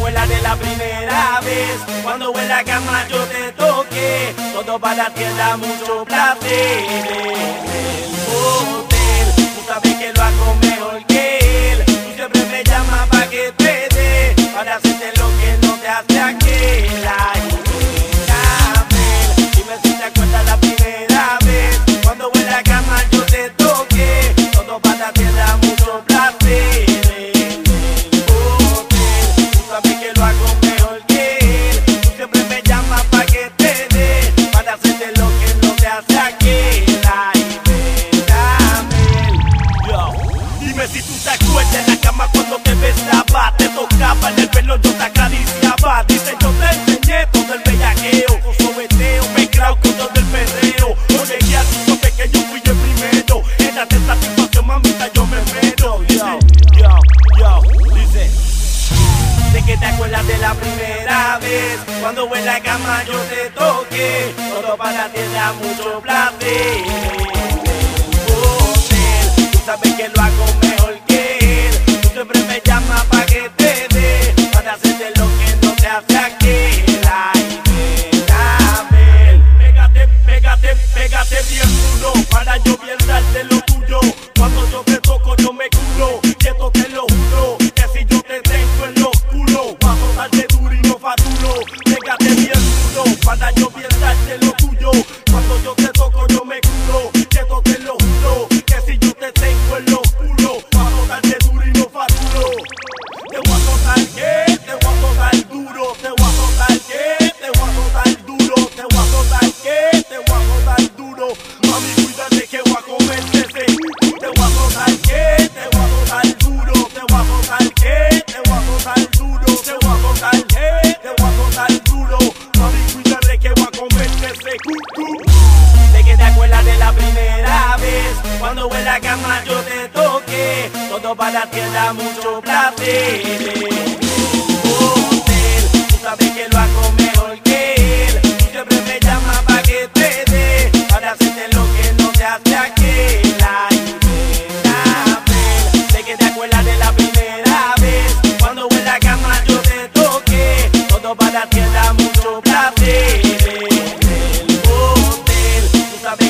acuerdas de la primera vez. Cuando en la cama yo te toqué Todo para ti era mucho placer. Hotel Tú sabes que lo hago mejor que él. Tú siempre me llamas pa' que te dé Para hacerte lo dime si tú te acuerdas en la cama cuando te besaba Te tocaba en el pelo, yo te acariciaba. Dice yo te enseñé todo el bellaqueo Con sobeteo, mezclado con todo el perreo. No llegué a tu pequeño, fui el primero. En la satisfacción, mamita, yo me meto Yo, yo, yo, dice Sé que te acuerdas de la primera vez. Cuando en la cama yo te toqué Todo para ti era mucho placer Sé que te acuerdas de la primera vez Cuando en la cama yo te toqué Todo para ti era mucho placer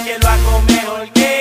que lo hago mejor que